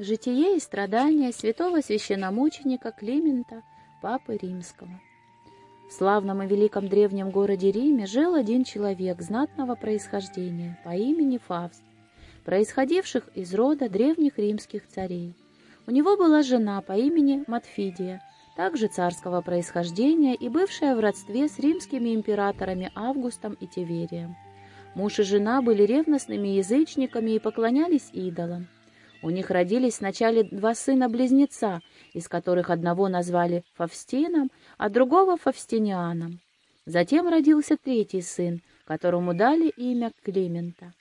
Житие и страдания святого священномученика Климента, Папы Римского. В славном и великом древнем городе Риме жил один человек знатного происхождения по имени Фавст, происходивших из рода древних римских царей. У него была жена по имени Матфидия, также царского происхождения и бывшая в родстве с римскими императорами Августом и Тиверием. Муж и жена были ревностными язычниками и поклонялись идолам. У них родились вначале два сына-близнеца, из которых одного назвали Фавстином, а другого Фавстинианом. Затем родился третий сын, которому дали имя Климента.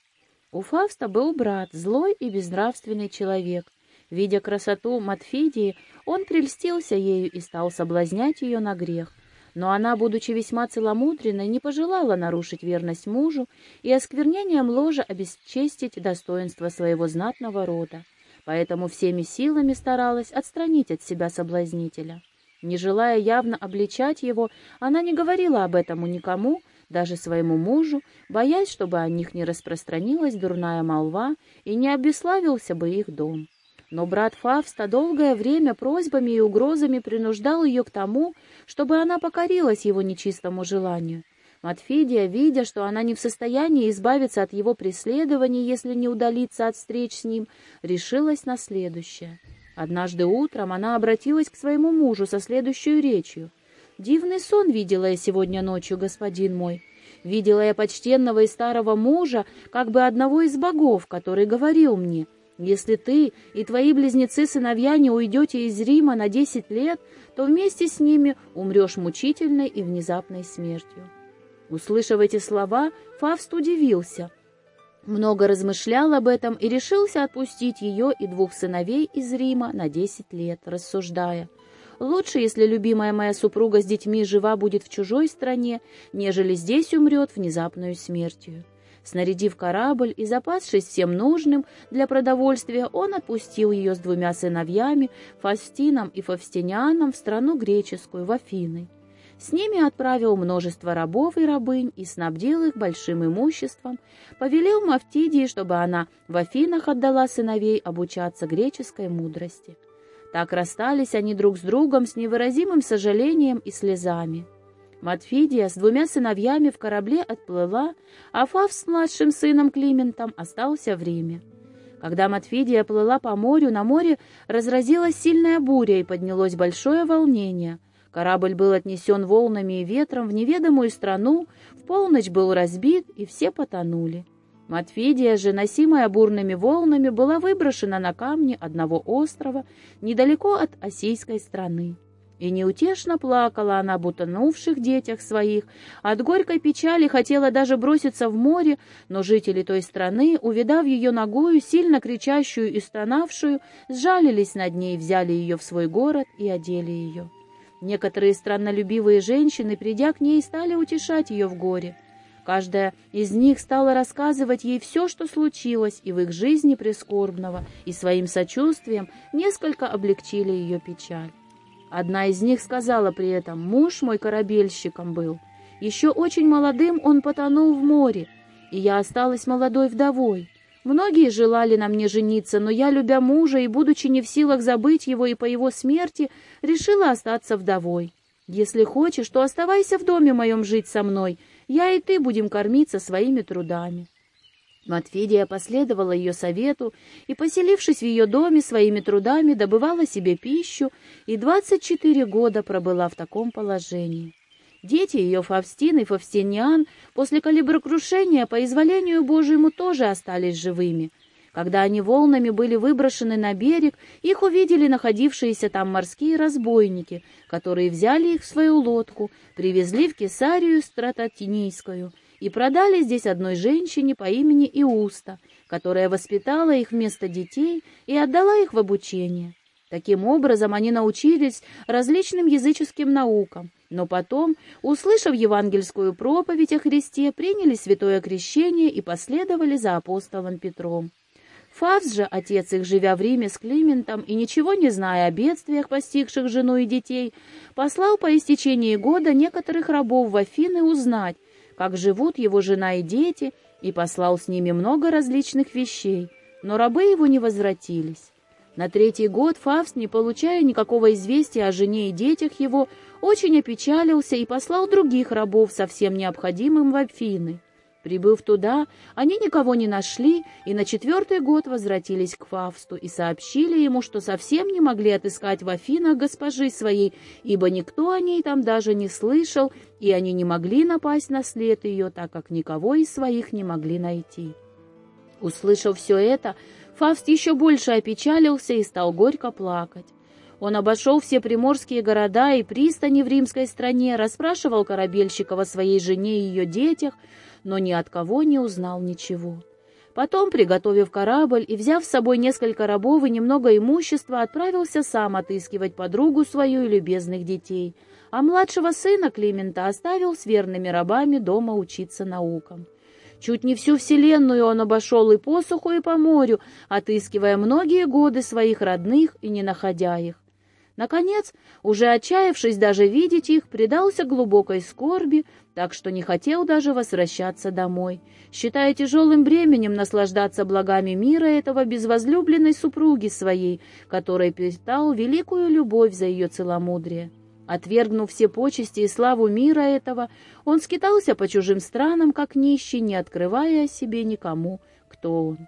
У Фавста был брат, злой и безнравственный человек. Видя красоту Матфидии, он прельстился ею и стал соблазнять ее на грех. Но она, будучи весьма целомудренной, не пожелала нарушить верность мужу и осквернением ложа обесчестить достоинство своего знатного рода, поэтому всеми силами старалась отстранить от себя соблазнителя. Не желая явно обличать его, она не говорила об этом никому, даже своему мужу, боясь, чтобы о них не распространилась дурная молва и не обеславился бы их дом. Но брат Фавста долгое время просьбами и угрозами принуждал ее к тому, чтобы она покорилась его нечистому желанию. Матфидия, видя, что она не в состоянии избавиться от его преследований, если не удалиться от встреч с ним, решилась на следующее. Однажды утром она обратилась к своему мужу со следующей речью. «Дивный сон видела я сегодня ночью, господин мой. Видела я почтенного и старого мужа, как бы одного из богов, который говорил мне — если ты и твои близнецы-сыновья не уйдете из Рима на десять лет, то вместе с ними умрешь мучительной и внезапной смертью». Услышав эти слова, Фавст удивился, много размышлял об этом и решился отпустить ее и двух сыновей из Рима на десять лет, рассуждая. «Лучше, если любимая моя супруга с детьми жива будет в чужой стране, нежели здесь умрет внезапную смертью». Снарядив корабль и запасшись всем нужным для продовольствия, он отпустил ее с двумя сыновьями, Фастином и Фавстинианом, в страну греческую, в Афины. С ними отправил множество рабов и рабынь и снабдил их большим имуществом, повелел Мафтидии, чтобы она в Афинах отдала сыновей обучаться греческой мудрости. Так расстались они друг с другом с невыразимым сожалением и слезами. Матфидия с двумя сыновьями в корабле отплыла, а Фав с младшим сыном Климентом остался в Риме. Когда Матфидия плыла по морю, на море разразилась сильная буря и поднялось большое волнение. Корабль был отнесен волнами и ветром в неведомую страну, в полночь был разбит, и все потонули. Матфидия же, носимая бурными волнами, была выброшена на камни одного острова недалеко от Осийской страны. И неутешно плакала она об утонувших детях своих. От горькой печали хотела даже броситься в море, но жители той страны, увидав ее ногою, сильно кричащую и стонавшую, сжалились над ней, взяли ее в свой город и одели ее. Некоторые страннолюбивые женщины, придя к ней, стали утешать ее в горе. Каждая из них стала рассказывать ей все, что случилось, и в их жизни прискорбного, и своим сочувствием несколько облегчили ее печаль. Одна из них сказала при этом, муж мой корабельщиком был. Еще очень молодым он потонул в море, и я осталась молодой вдовой. Многие желали на мне жениться, но я, любя мужа и будучи не в силах забыть его и по его смерти, решила остаться вдовой. Если хочешь, то оставайся в доме моем жить со мной, я и ты будем кормиться своими трудами. Матфидия последовала ее совету и, поселившись в ее доме, своими трудами добывала себе пищу и 24 года пробыла в таком положении. Дети ее Фавстин и Фавстиниан после калиброкрушения по изволению Божьему тоже остались живыми. Когда они волнами были выброшены на берег, их увидели находившиеся там морские разбойники, которые взяли их в свою лодку, привезли в Кесарию Стратотинийскую — и продали здесь одной женщине по имени Иуста, которая воспитала их вместо детей и отдала их в обучение. Таким образом, они научились различным языческим наукам, но потом, услышав евангельскую проповедь о Христе, приняли святое крещение и последовали за апостолом Петром. Фавс же, отец их, живя в Риме с Климентом и ничего не зная о бедствиях, постигших жену и детей, послал по истечении года некоторых рабов в Афины узнать, как живут его жена и дети, и послал с ними много различных вещей, но рабы его не возвратились. На третий год Фавст, не получая никакого известия о жене и детях его, очень опечалился и послал других рабов со всем необходимым в Афины. Прибыв туда, они никого не нашли и на четвертый год возвратились к Фавсту и сообщили ему, что совсем не могли отыскать в Афинах госпожи своей, ибо никто о ней там даже не слышал, и они не могли напасть на след ее, так как никого из своих не могли найти. Услышав все это, Фавст еще больше опечалился и стал горько плакать. Он обошел все приморские города и пристани в римской стране, расспрашивал корабельщиков о своей жене и ее детях, но ни от кого не узнал ничего. Потом, приготовив корабль и взяв с собой несколько рабов и немного имущества, отправился сам отыскивать подругу свою и любезных детей, а младшего сына Климента оставил с верными рабами дома учиться наукам. Чуть не всю вселенную он обошел и по суху, и по морю, отыскивая многие годы своих родных и не находя их. Наконец, уже отчаявшись даже видеть их, предался глубокой скорби, так что не хотел даже возвращаться домой, считая тяжелым бременем наслаждаться благами мира этого безвозлюбленной супруги своей, которой питал великую любовь за ее целомудрие. Отвергнув все почести и славу мира этого, он скитался по чужим странам, как нищий, не открывая о себе никому, кто он.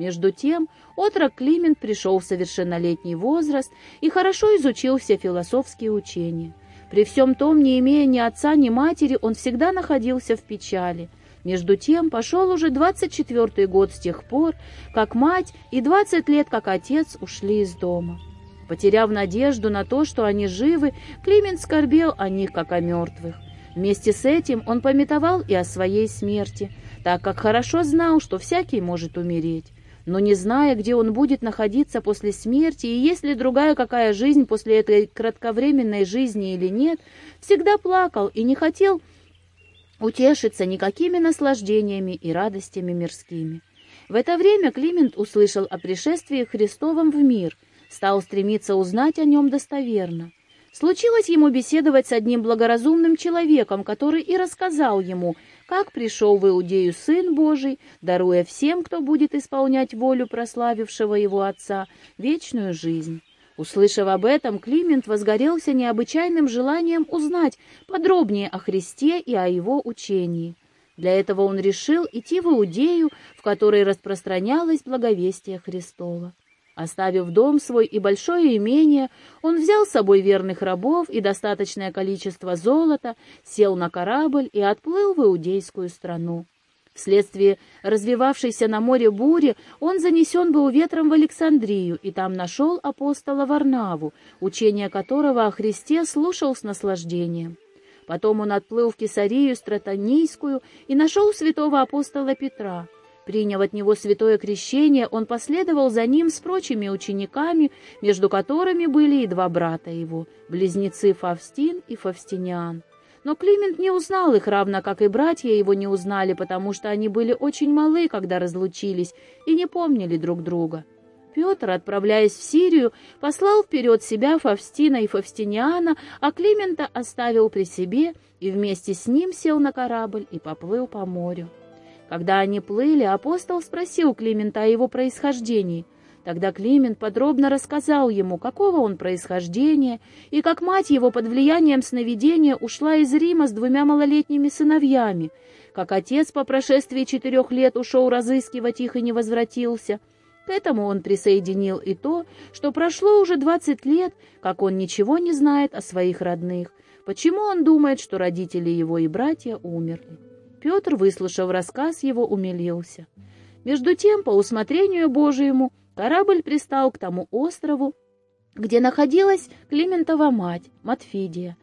Между тем, отрок Климент пришел в совершеннолетний возраст и хорошо изучил все философские учения. При всем том, не имея ни отца, ни матери, он всегда находился в печали. Между тем, пошел уже 24-й год с тех пор, как мать и 20 лет, как отец, ушли из дома. Потеряв надежду на то, что они живы, Климент скорбел о них, как о мертвых. Вместе с этим он пометовал и о своей смерти, так как хорошо знал, что всякий может умереть но не зная, где он будет находиться после смерти и есть ли другая какая жизнь после этой кратковременной жизни или нет, всегда плакал и не хотел утешиться никакими наслаждениями и радостями мирскими. В это время Климент услышал о пришествии Христовом в мир, стал стремиться узнать о нем достоверно. Случилось ему беседовать с одним благоразумным человеком, который и рассказал ему, как пришел в Иудею Сын Божий, даруя всем, кто будет исполнять волю прославившего его Отца, вечную жизнь. Услышав об этом, Климент возгорелся необычайным желанием узнать подробнее о Христе и о его учении. Для этого он решил идти в Иудею, в которой распространялось благовестие Христова. Оставив дом свой и большое имение, он взял с собой верных рабов и достаточное количество золота, сел на корабль и отплыл в иудейскую страну. Вследствие развивавшейся на море бури он занесен был ветром в Александрию и там нашел апостола Варнаву, учение которого о Христе слушал с наслаждением. Потом он отплыл в Кесарию Стратонийскую и нашел святого апостола Петра — Приняв от него святое крещение, он последовал за ним с прочими учениками, между которыми были и два брата его, близнецы Фавстин и Фавстиниан. Но Климент не узнал их, равно как и братья его не узнали, потому что они были очень малы, когда разлучились, и не помнили друг друга. Петр, отправляясь в Сирию, послал вперед себя Фавстина и Фавстиниана, а Климента оставил при себе и вместе с ним сел на корабль и поплыл по морю. Когда они плыли, апостол спросил Климента о его происхождении. Тогда Климент подробно рассказал ему, какого он происхождения, и как мать его под влиянием сновидения ушла из Рима с двумя малолетними сыновьями, как отец по прошествии четырех лет ушел разыскивать их и не возвратился. К этому он присоединил и то, что прошло уже двадцать лет, как он ничего не знает о своих родных, почему он думает, что родители его и братья умерли. Петр, выслушав рассказ его, умилился. Между тем, по усмотрению Божьему, корабль пристал к тому острову, где находилась Климентова мать, Матфидия.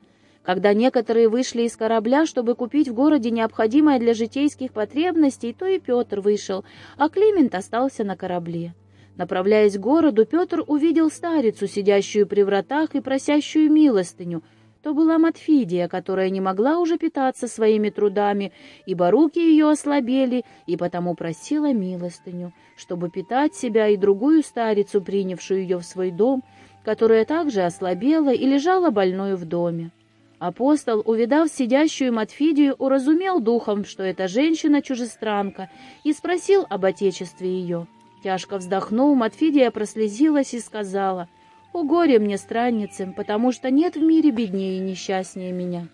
Когда некоторые вышли из корабля, чтобы купить в городе необходимое для житейских потребностей, то и Петр вышел, а Климент остался на корабле. Направляясь к городу, Петр увидел старицу, сидящую при вратах и просящую милостыню — то была Матфидия, которая не могла уже питаться своими трудами, ибо руки ее ослабели, и потому просила милостыню, чтобы питать себя и другую старицу, принявшую ее в свой дом, которая также ослабела и лежала больной в доме. Апостол, увидав сидящую Матфидию, уразумел духом, что эта женщина-чужестранка, и спросил об отечестве ее. Тяжко вздохнув, Матфидия прослезилась и сказала, «О горе мне, странницам, потому что нет в мире беднее и несчастнее меня».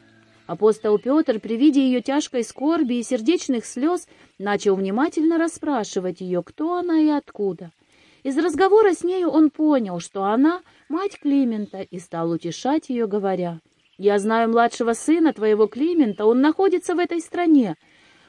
Апостол Петр при виде ее тяжкой скорби и сердечных слез начал внимательно расспрашивать ее, кто она и откуда. Из разговора с нею он понял, что она — мать Климента, и стал утешать ее, говоря, «Я знаю младшего сына твоего Климента, он находится в этой стране».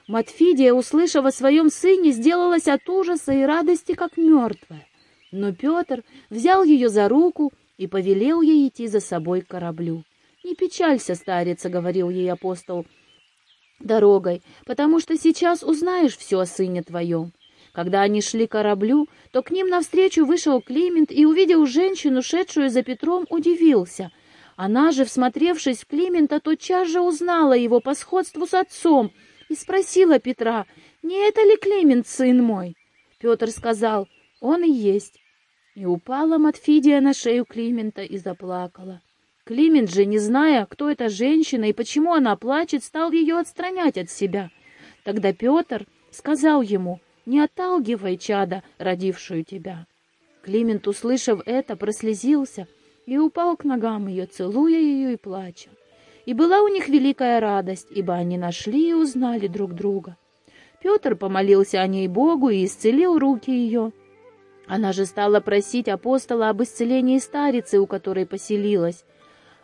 Матфидия, услышав о своем сыне, сделалась от ужаса и радости, как мертвая. Но Петр взял ее за руку и повелел ей идти за собой к кораблю. «Не печалься, старица», — говорил ей апостол, — «дорогой, потому что сейчас узнаешь все о сыне твоем». Когда они шли к кораблю, то к ним навстречу вышел Климент и, увидел женщину, шедшую за Петром, удивился. Она же, всмотревшись в Климента, тотчас же узнала его по сходству с отцом и спросила Петра, «Не это ли Климент, сын мой?» Петр сказал, «Он и есть». И упала Матфидия на шею Климента и заплакала. Климент же, не зная, кто эта женщина и почему она плачет, стал ее отстранять от себя. Тогда Петр сказал ему, «Не отталкивай, чада, родившую тебя». Климент, услышав это, прослезился и упал к ногам ее, целуя ее и плача. И была у них великая радость, ибо они нашли и узнали друг друга. Петр помолился о ней Богу и исцелил руки ее. Она же стала просить апостола об исцелении старицы, у которой поселилась,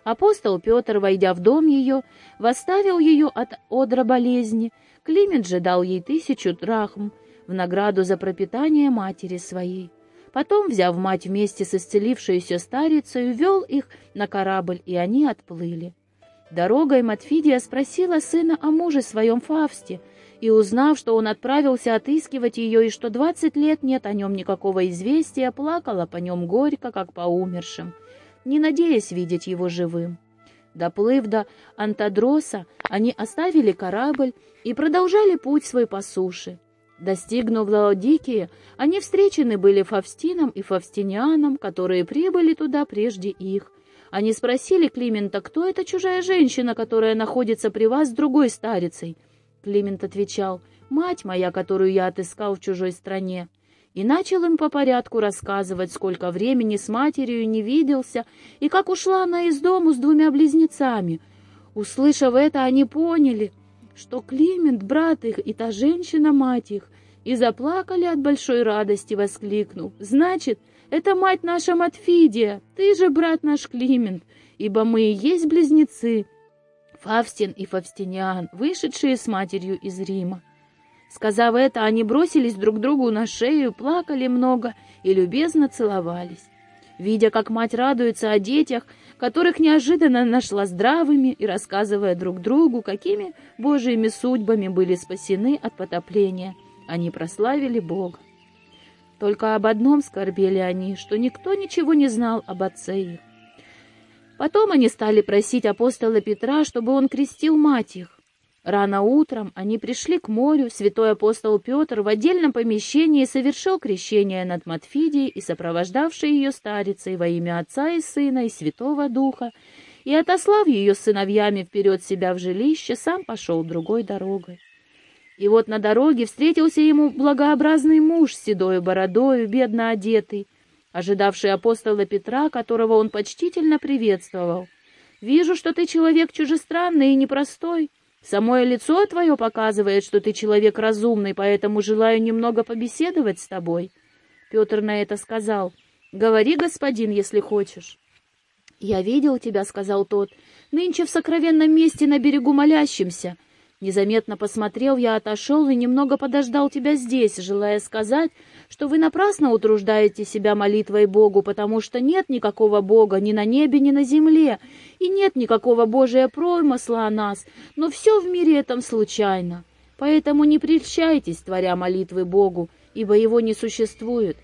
Апостол Петр, войдя в дом ее, восставил ее от одра болезни. Климент же дал ей тысячу драхм в награду за пропитание матери своей. Потом, взяв мать вместе с исцелившейся старицей, ввел их на корабль, и они отплыли. Дорогой Матфидия спросила сына о муже своем Фавсте, и, узнав, что он отправился отыскивать ее и что двадцать лет нет о нем никакого известия, плакала по нем горько, как по умершим не надеясь видеть его живым. Доплыв до Антадроса, они оставили корабль и продолжали путь свой по суше. Достигнув Лаодикии, они встречены были Фавстином и Фавстинианом, которые прибыли туда прежде их. Они спросили Климента, кто эта чужая женщина, которая находится при вас с другой старицей. Климент отвечал, «Мать моя, которую я отыскал в чужой стране» и начал им по порядку рассказывать, сколько времени с матерью не виделся, и как ушла она из дому с двумя близнецами. Услышав это, они поняли, что Климент — брат их, и та женщина — мать их, и заплакали от большой радости, воскликнув, «Значит, это мать наша Матфидия, ты же брат наш Климент, ибо мы и есть близнецы». Фавстин и Фавстиниан, вышедшие с матерью из Рима. Сказав это, они бросились друг другу на шею, плакали много и любезно целовались. Видя, как мать радуется о детях, которых неожиданно нашла здравыми, и рассказывая друг другу, какими божьими судьбами были спасены от потопления, они прославили Бога. Только об одном скорбели они, что никто ничего не знал об отце их. Потом они стали просить апостола Петра, чтобы он крестил мать их. Рано утром они пришли к морю, святой апостол Петр в отдельном помещении совершил крещение над Матфидией и сопровождавшей ее старицей во имя Отца и Сына и Святого Духа, и, отослав ее сыновьями вперед себя в жилище, сам пошел другой дорогой. И вот на дороге встретился ему благообразный муж с седой бородою, бедно одетый, ожидавший апостола Петра, которого он почтительно приветствовал. «Вижу, что ты человек чужестранный и непростой», Самое лицо твое показывает, что ты человек разумный, поэтому желаю немного побеседовать с тобой. Петр на это сказал, «Говори, господин, если хочешь». «Я видел тебя», — сказал тот, — «нынче в сокровенном месте на берегу молящимся». Незаметно посмотрел, я отошел и немного подождал тебя здесь, желая сказать, что вы напрасно утруждаете себя молитвой Богу, потому что нет никакого Бога ни на небе, ни на земле, и нет никакого Божия промысла о нас, но все в мире этом случайно. Поэтому не прельщайтесь, творя молитвы Богу, ибо его не существует.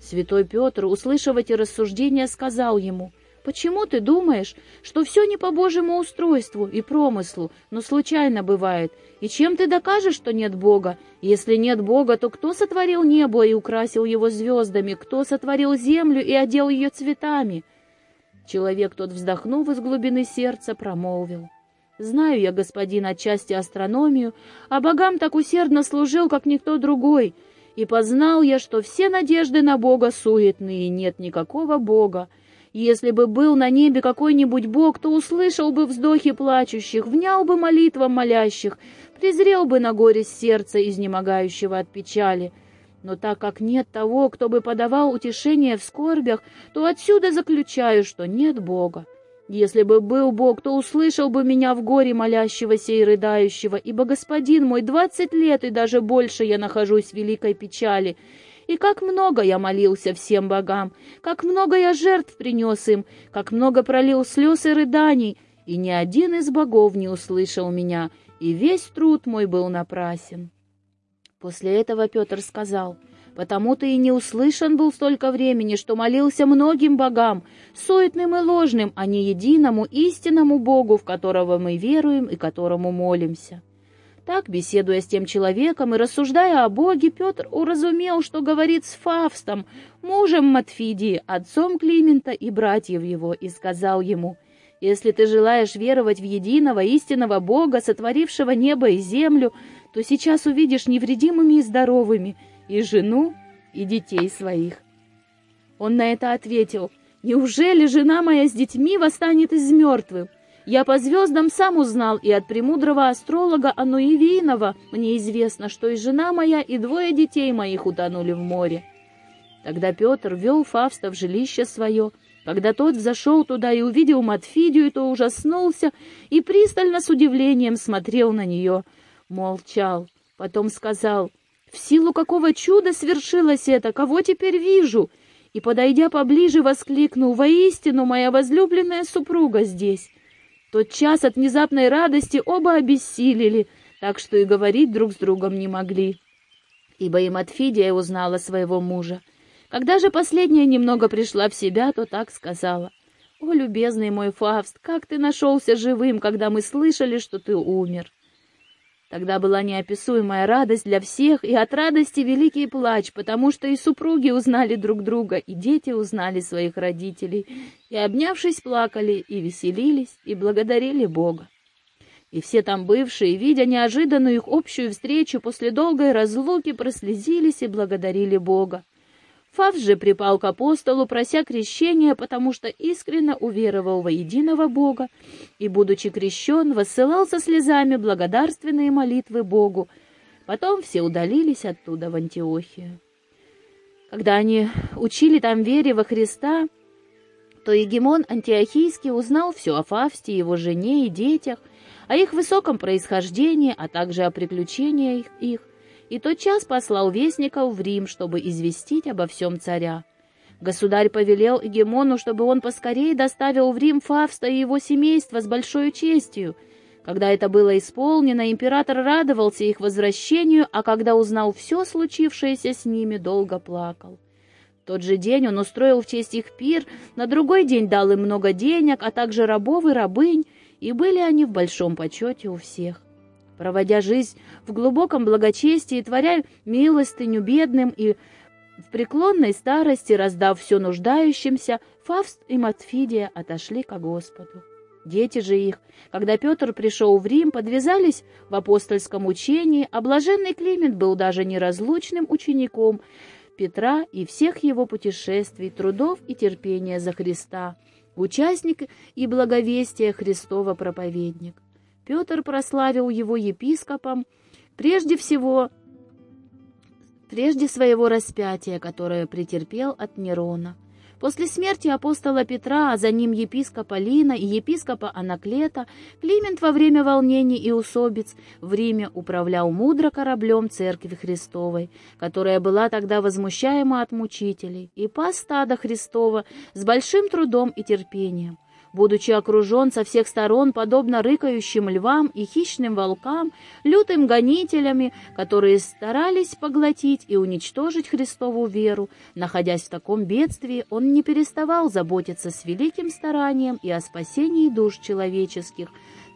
Святой Петр, услышав эти рассуждения, сказал ему — Почему ты думаешь, что все не по Божьему устройству и промыслу, но случайно бывает? И чем ты докажешь, что нет Бога? Если нет Бога, то кто сотворил небо и украсил его звездами? Кто сотворил землю и одел ее цветами?» Человек тот, вздохнув из глубины сердца, промолвил. «Знаю я, господин, отчасти астрономию, а богам так усердно служил, как никто другой, И познал я, что все надежды на Бога суетные, нет никакого Бога. Если бы был на небе какой-нибудь Бог, то услышал бы вздохи плачущих, внял бы молитвам молящих, презрел бы на горе сердца, изнемогающего от печали. Но так как нет того, кто бы подавал утешение в скорбях, то отсюда заключаю, что нет Бога. Если бы был Бог, то услышал бы меня в горе молящегося и рыдающего, ибо Господин мой двадцать лет и даже больше я нахожусь в великой печали. И как много я молился всем богам, как много я жертв принес им, как много пролил слез и рыданий, и ни один из богов не услышал меня, и весь труд мой был напрасен. После этого Петр сказал — Потому ты и не услышан был столько времени, что молился многим богам, суетным и ложным, а не единому истинному Богу, в которого мы веруем и которому молимся. Так, беседуя с тем человеком и рассуждая о Боге, Петр уразумел, что говорит с Фавстом, мужем Матфидии, отцом Климента и братьев его, и сказал ему, «Если ты желаешь веровать в единого истинного Бога, сотворившего небо и землю, то сейчас увидишь невредимыми и здоровыми, и жену, и детей своих. Он на это ответил, «Неужели жена моя с детьми восстанет из мертвых? Я по звездам сам узнал, и от премудрого астролога Ануевиинова мне известно, что и жена моя, и двое детей моих утонули в море». Тогда Петр вел Фавста в жилище свое. Когда тот взошел туда и увидел Матфидию, то ужаснулся и пристально с удивлением смотрел на нее. Молчал, потом сказал — в силу какого чуда свершилось это? Кого теперь вижу? И, подойдя поближе, воскликнул, «Воистину, моя возлюбленная супруга здесь!» Тот час от внезапной радости оба обессилели, так что и говорить друг с другом не могли. Ибо и Матфидия узнала своего мужа. Когда же последняя немного пришла в себя, то так сказала. «О, любезный мой Фавст, как ты нашелся живым, когда мы слышали, что ты умер!» Тогда была неописуемая радость для всех, и от радости великий плач, потому что и супруги узнали друг друга, и дети узнали своих родителей, и, обнявшись, плакали, и веселились, и благодарили Бога. И все там бывшие, видя неожиданную их общую встречу после долгой разлуки, прослезились и благодарили Бога. Фавс же припал к апостолу, прося крещения, потому что искренно уверовал во единого Бога и, будучи крещен, воссылал со слезами благодарственные молитвы Богу. Потом все удалились оттуда в Антиохию. Когда они учили там вере во Христа, то Егемон Антиохийский узнал все о Фавсте, его жене и детях, о их высоком происхождении, а также о приключениях их, и тотчас послал вестников в Рим, чтобы известить обо всем царя. Государь повелел Егемону, чтобы он поскорее доставил в Рим Фавста и его семейство с большой честью. Когда это было исполнено, император радовался их возвращению, а когда узнал все случившееся с ними, долго плакал. В тот же день он устроил в честь их пир, на другой день дал им много денег, а также рабов и рабынь, и были они в большом почете у всех проводя жизнь в глубоком благочестии, творя милостыню бедным и в преклонной старости, раздав все нуждающимся, Фавст и Матфидия отошли ко Господу. Дети же их, когда Петр пришел в Рим, подвязались в апостольском учении, а блаженный Климент был даже неразлучным учеником Петра и всех его путешествий, трудов и терпения за Христа, участник и благовестия Христова проповедник. Петр прославил его епископом прежде всего, прежде своего распятия, которое претерпел от Нерона. После смерти апостола Петра, а за ним епископа Лина и епископа Анаклета, Климент во время волнений и усобиц в Риме управлял мудро кораблем Церкви Христовой, которая была тогда возмущаема от мучителей, и пас стада Христова с большим трудом и терпением будучи окружен со всех сторон, подобно рыкающим львам и хищным волкам, лютым гонителями, которые старались поглотить и уничтожить Христову веру, находясь в таком бедствии, он не переставал заботиться с великим старанием и о спасении душ человеческих,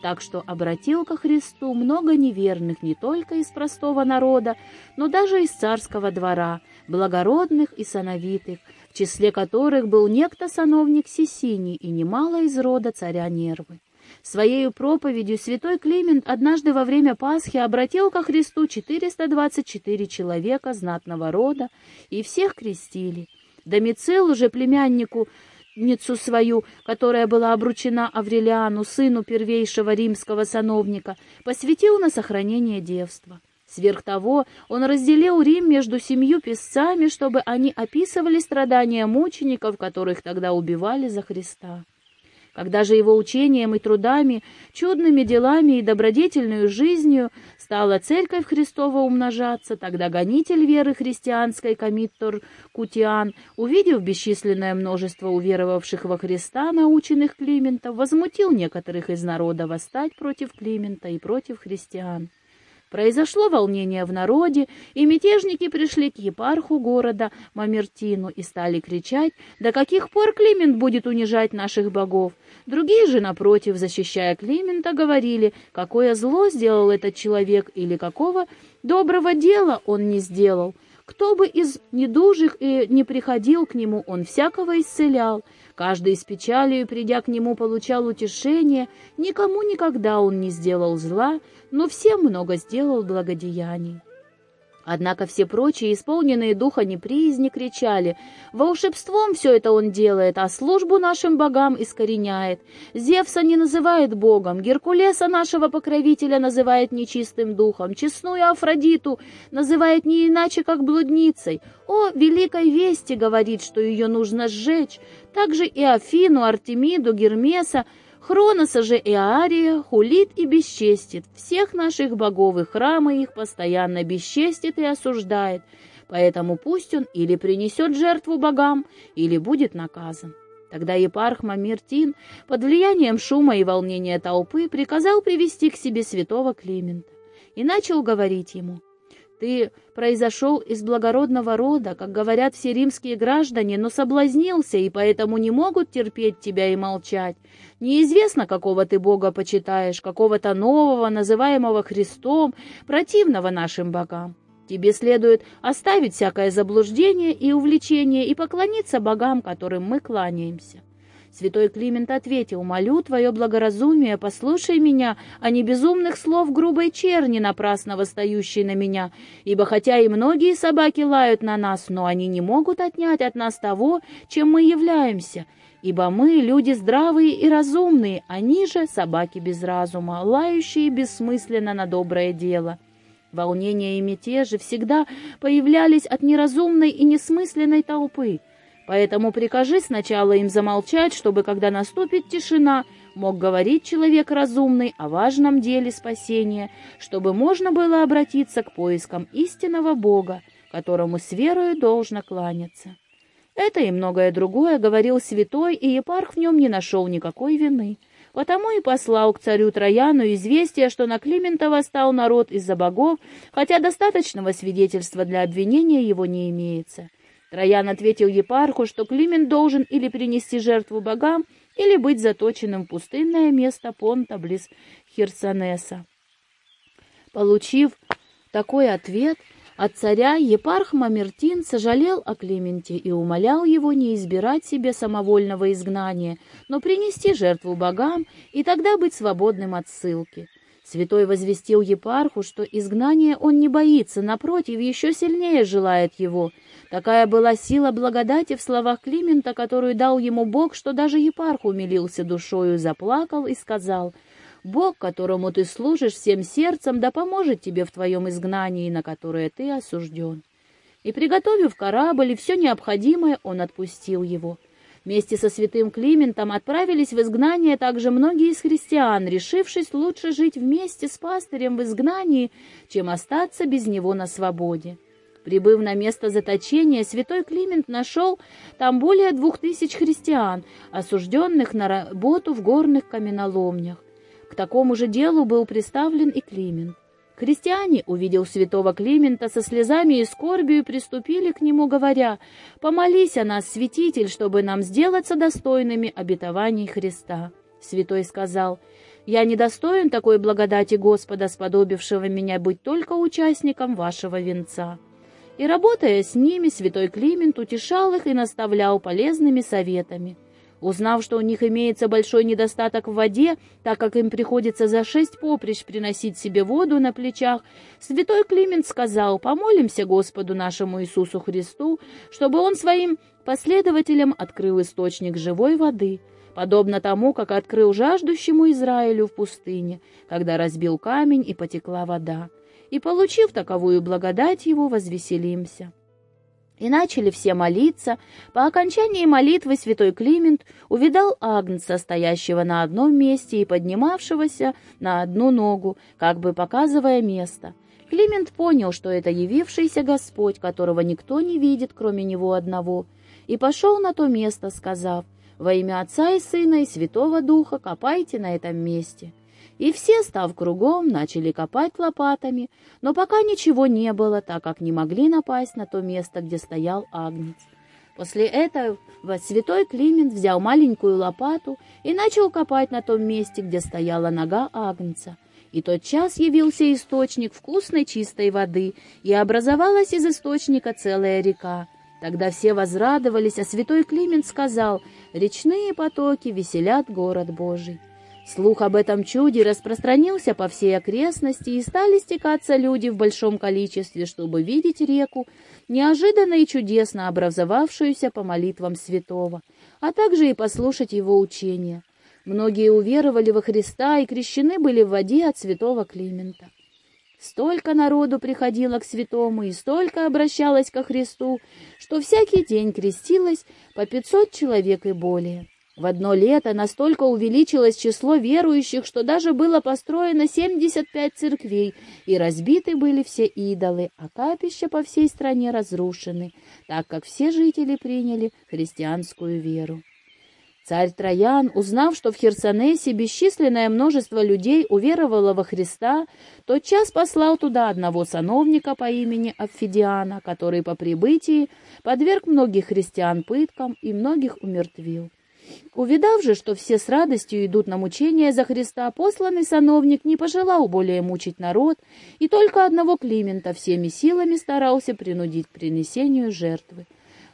так что обратил ко Христу много неверных не только из простого народа, но даже из царского двора, благородных и сановитых, числе которых был некто сановник Сесини и немало из рода царя Нервы. Своею проповедью святой Климент однажды во время Пасхи обратил ко Христу 424 человека знатного рода и всех крестили. Домицил уже племяннику ницу свою, которая была обручена Аврелиану, сыну первейшего римского сановника, посвятил на сохранение девства. Сверх того, он разделил Рим между семью писцами, чтобы они описывали страдания мучеников, которых тогда убивали за Христа. Когда же его учением и трудами, чудными делами и добродетельной жизнью стала Церковь Христова умножаться, тогда гонитель веры христианской Комиттор Кутиан, увидев бесчисленное множество уверовавших во Христа, наученных Климентов, возмутил некоторых из народа восстать против Климента и против христиан. Произошло волнение в народе, и мятежники пришли к епарху города Мамертину и стали кричать, «До каких пор Климент будет унижать наших богов?» Другие же, напротив, защищая Климента, говорили, какое зло сделал этот человек или какого доброго дела он не сделал. Кто бы из недужих и не приходил к нему, он всякого исцелял. Каждый с печалью, придя к нему, получал утешение. Никому никогда он не сделал зла, но всем много сделал благодеяний. Однако все прочие, исполненные духа неприязни, кричали, «Волшебством все это он делает, а службу нашим богам искореняет. Зевса не называет богом, Геркулеса нашего покровителя называет нечистым духом, честную Афродиту называет не иначе, как блудницей. О, великой вести говорит, что ее нужно сжечь. Также и Афину, Артемиду, Гермеса, Хроноса же и Ария хулит и бесчестит, всех наших богов и храмы их постоянно бесчестит и осуждает, поэтому пусть он или принесет жертву богам, или будет наказан. Тогда епарх Мамиртин под влиянием шума и волнения толпы приказал привести к себе святого Климента и начал говорить ему — ты произошел из благородного рода, как говорят все римские граждане, но соблазнился, и поэтому не могут терпеть тебя и молчать. Неизвестно, какого ты Бога почитаешь, какого-то нового, называемого Христом, противного нашим богам. Тебе следует оставить всякое заблуждение и увлечение и поклониться богам, которым мы кланяемся. Святой Климент ответил, «Молю твое благоразумие, послушай меня, а не безумных слов грубой черни, напрасно восстающей на меня, ибо хотя и многие собаки лают на нас, но они не могут отнять от нас того, чем мы являемся, ибо мы люди здравые и разумные, они же собаки без разума, лающие бессмысленно на доброе дело». Волнения и мятежи всегда появлялись от неразумной и несмысленной толпы, Поэтому прикажи сначала им замолчать, чтобы, когда наступит тишина, мог говорить человек разумный о важном деле спасения, чтобы можно было обратиться к поискам истинного Бога, которому с верою должно кланяться. Это и многое другое говорил святой, и епарх в нем не нашел никакой вины. Потому и послал к царю Трояну известие, что на Климента восстал народ из-за богов, хотя достаточного свидетельства для обвинения его не имеется. Троян ответил епарху, что Климент должен или принести жертву богам, или быть заточенным в пустынное место Понта близ Херсонеса. Получив такой ответ от царя, епарх Мамертин сожалел о Клименте и умолял его не избирать себе самовольного изгнания, но принести жертву богам и тогда быть свободным от ссылки. Святой возвестил епарху, что изгнание он не боится, напротив, еще сильнее желает его — Такая была сила благодати в словах Климента, которую дал ему Бог, что даже епарх умилился душою, заплакал и сказал, «Бог, которому ты служишь всем сердцем, да поможет тебе в твоем изгнании, на которое ты осужден». И, приготовив корабль и все необходимое, он отпустил его. Вместе со святым Климентом отправились в изгнание также многие из христиан, решившись лучше жить вместе с пастырем в изгнании, чем остаться без него на свободе. Прибыв на место заточения, святой Климент нашел там более двух тысяч христиан, осужденных на работу в горных каменоломнях. К такому же делу был представлен и Климент. Христиане, увидев святого Климента со слезами и скорбью, приступили к нему, говоря, «Помолись о нас, святитель, чтобы нам сделаться достойными обетований Христа». Святой сказал, «Я недостоин такой благодати Господа, сподобившего меня быть только участником вашего венца». И, работая с ними, святой Климент утешал их и наставлял полезными советами. Узнав, что у них имеется большой недостаток в воде, так как им приходится за шесть поприщ приносить себе воду на плечах, святой Климент сказал, «Помолимся Господу нашему Иисусу Христу, чтобы Он своим последователям открыл источник живой воды, подобно тому, как открыл жаждущему Израилю в пустыне, когда разбил камень и потекла вода. И, получив таковую благодать его, возвеселимся». И начали все молиться. По окончании молитвы святой Климент увидал Агнца, стоящего на одном месте и поднимавшегося на одну ногу, как бы показывая место. Климент понял, что это явившийся Господь, которого никто не видит, кроме него одного, и пошел на то место, сказав, «Во имя Отца и Сына и Святого Духа копайте на этом месте». И все, став кругом, начали копать лопатами, но пока ничего не было, так как не могли напасть на то место, где стоял Агнец. После этого святой Климент взял маленькую лопату и начал копать на том месте, где стояла нога Агнца. И тот час явился источник вкусной чистой воды, и образовалась из источника целая река. Тогда все возрадовались, а святой Климент сказал, «Речные потоки веселят город Божий». Слух об этом чуде распространился по всей окрестности, и стали стекаться люди в большом количестве, чтобы видеть реку, неожиданно и чудесно образовавшуюся по молитвам святого, а также и послушать его учения. Многие уверовали во Христа и крещены были в воде от святого Климента. Столько народу приходило к святому и столько обращалось ко Христу, что всякий день крестилось по пятьсот человек и более. В одно лето настолько увеличилось число верующих, что даже было построено 75 церквей, и разбиты были все идолы, а капища по всей стране разрушены, так как все жители приняли христианскую веру. Царь Троян, узнав, что в Херсонесе бесчисленное множество людей уверовало во Христа, тотчас послал туда одного сановника по имени Авфидиана, который по прибытии подверг многих христиан пыткам и многих умертвил. Увидав же, что все с радостью идут на мучения за Христа, посланный сановник не пожелал более мучить народ, и только одного Климента всеми силами старался принудить к принесению жертвы.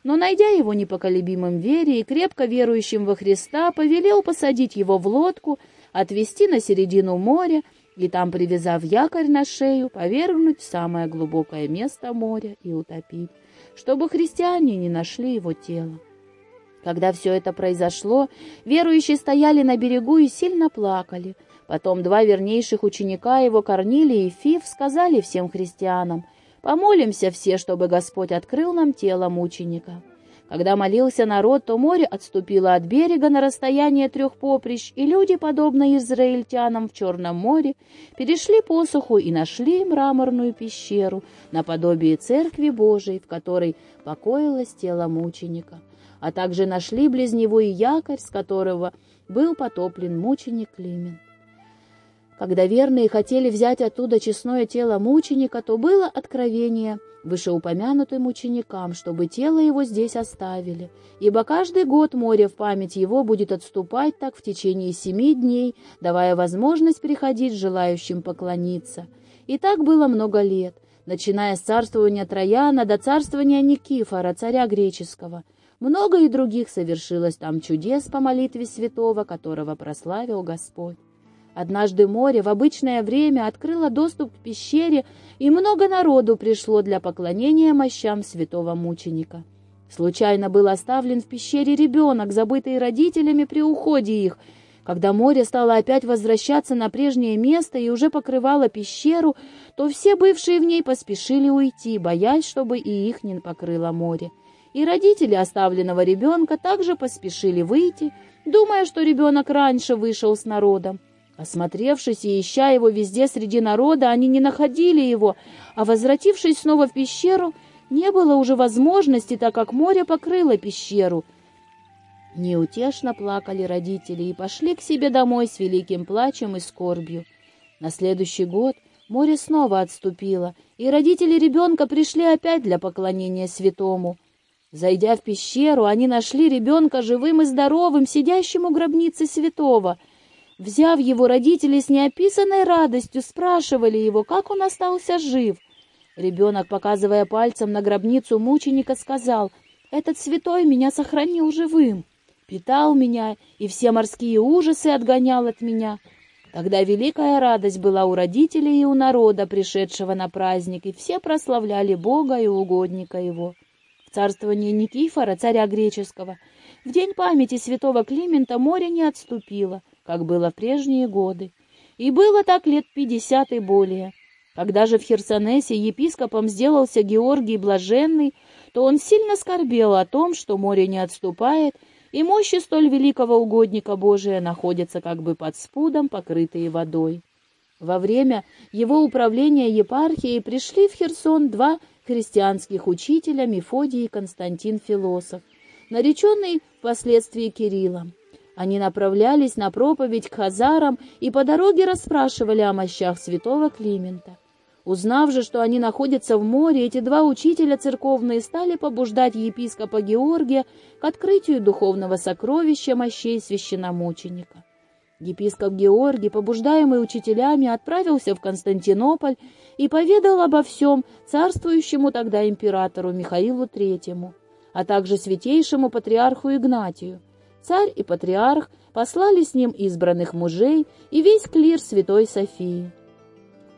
Но, найдя его непоколебимым вере и крепко верующим во Христа, повелел посадить его в лодку, отвезти на середину моря и там, привязав якорь на шею, повергнуть в самое глубокое место моря и утопить, чтобы христиане не нашли его тело. Когда все это произошло, верующие стояли на берегу и сильно плакали. Потом два вернейших ученика его, Корнилий и Фив, сказали всем христианам, «Помолимся все, чтобы Господь открыл нам тело мученика». Когда молился народ, то море отступило от берега на расстояние трех поприщ, и люди, подобно израильтянам в Черном море, перешли посуху и нашли мраморную пещеру наподобие церкви Божией, в которой покоилось тело мученика а также нашли близ него и якорь, с которого был потоплен мученик Климент. Когда верные хотели взять оттуда честное тело мученика, то было откровение вышеупомянутым ученикам, чтобы тело его здесь оставили, ибо каждый год море в память его будет отступать так в течение семи дней, давая возможность приходить желающим поклониться. И так было много лет, начиная с царствования Трояна до царствования Никифора, царя греческого – много и других совершилось там чудес по молитве святого, которого прославил Господь. Однажды море в обычное время открыло доступ к пещере, и много народу пришло для поклонения мощам святого мученика. Случайно был оставлен в пещере ребенок, забытый родителями при уходе их. Когда море стало опять возвращаться на прежнее место и уже покрывало пещеру, то все бывшие в ней поспешили уйти, боясь, чтобы и их не покрыло море и родители оставленного ребенка также поспешили выйти, думая, что ребенок раньше вышел с народом. Осмотревшись и ища его везде среди народа, они не находили его, а, возвратившись снова в пещеру, не было уже возможности, так как море покрыло пещеру. Неутешно плакали родители и пошли к себе домой с великим плачем и скорбью. На следующий год море снова отступило, и родители ребенка пришли опять для поклонения святому. Зайдя в пещеру, они нашли ребенка живым и здоровым, сидящим у гробницы святого. Взяв его, родители с неописанной радостью спрашивали его, как он остался жив. Ребенок, показывая пальцем на гробницу мученика, сказал, «Этот святой меня сохранил живым». питал меня и все морские ужасы отгонял от меня. Тогда великая радость была у родителей и у народа, пришедшего на праздник, и все прославляли Бога и угодника его. В царствование Никифора, царя греческого, в день памяти святого Климента море не отступило, как было в прежние годы. И было так лет пятьдесят и более. Когда же в Херсонесе епископом сделался Георгий Блаженный, то он сильно скорбел о том, что море не отступает, и мощи столь великого угодника Божия находятся как бы под спудом, покрытые водой. Во время его управления епархией пришли в Херсон два христианских учителя Мефодий и Константин Философ, нареченный впоследствии Кириллом. Они направлялись на проповедь к хазарам и по дороге расспрашивали о мощах святого Климента. Узнав же, что они находятся в море, эти два учителя церковные стали побуждать епископа Георгия к открытию духовного сокровища мощей священномученика. Епископ Георгий, побуждаемый учителями, отправился в Константинополь и поведал обо всем царствующему тогда императору Михаилу III, а также святейшему патриарху Игнатию. Царь и патриарх послали с ним избранных мужей и весь клир Святой Софии.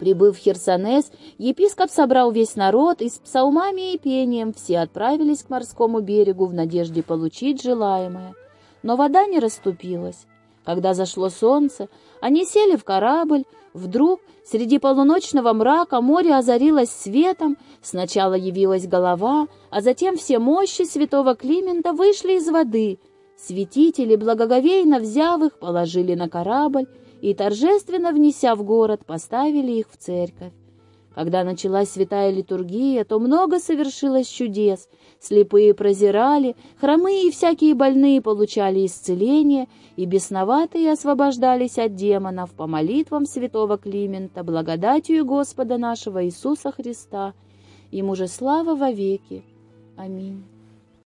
Прибыв в Херсонес, епископ собрал весь народ, и с псалмами и пением все отправились к морскому берегу в надежде получить желаемое. Но вода не расступилась. Когда зашло солнце, они сели в корабль. Вдруг среди полуночного мрака море озарилось светом, сначала явилась голова, а затем все мощи святого Климента вышли из воды. Святители, благоговейно взяв их, положили на корабль, и, торжественно внеся в город, поставили их в церковь. Когда началась святая литургия, то много совершилось чудес. Слепые прозирали, хромые и всякие больные получали исцеление, и бесноватые освобождались от демонов по молитвам святого Климента, благодатью Господа нашего Иисуса Христа. Ему же слава вовеки. Аминь.